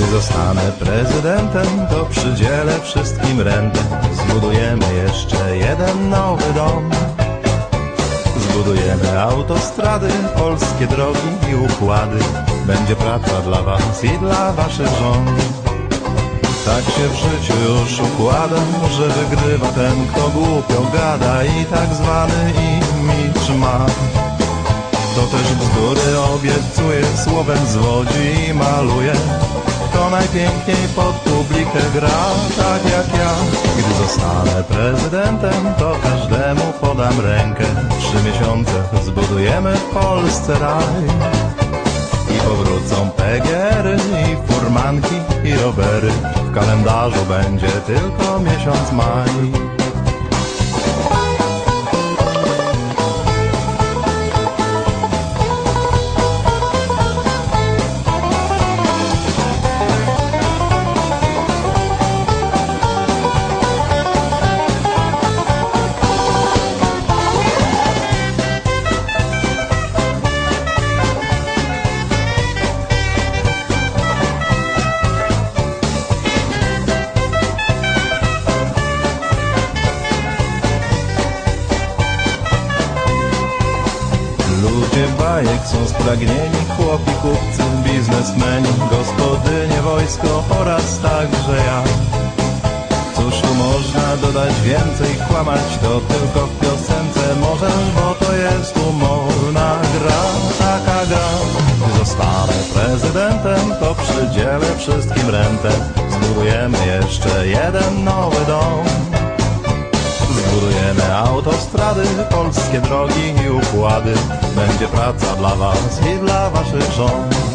Gdy zostanę prezydentem, to przydzielę wszystkim rentę. Zbudujemy jeszcze jeden nowy dom. Zbudujemy autostrady, polskie drogi i układy. Będzie praca dla was i dla waszych żon. Tak się w życiu już układa, że wygrywa ten, kto głupio gada i tak zwany imidż ma. To też bzdury obiecuje, słowem zwodzi i maluje. Najpiękniej pod publikę gra, tak jak ja. Gdy zostanę prezydentem, to każdemu podam rękę. Trzy miesiące zbudujemy w Polsce raj. I powrócą PGR-y i furmanki i rowery. W kalendarzu będzie tylko miesiąc maj. Ludzie bajek są spragnieni, chłopi, kupcy, biznesmeni, gospodynie, wojsko oraz także ja. Cóż tu można dodać więcej, kłamać to tylko w piosence możesz, bo to jest umowna gra, taka gra. Gdy zostanę prezydentem, to przydzielę wszystkim rentę, zbudujemy jeszcze jeden nowy dom. Autostrady, polskie drogi i układy. Będzie praca dla was i dla waszych żon.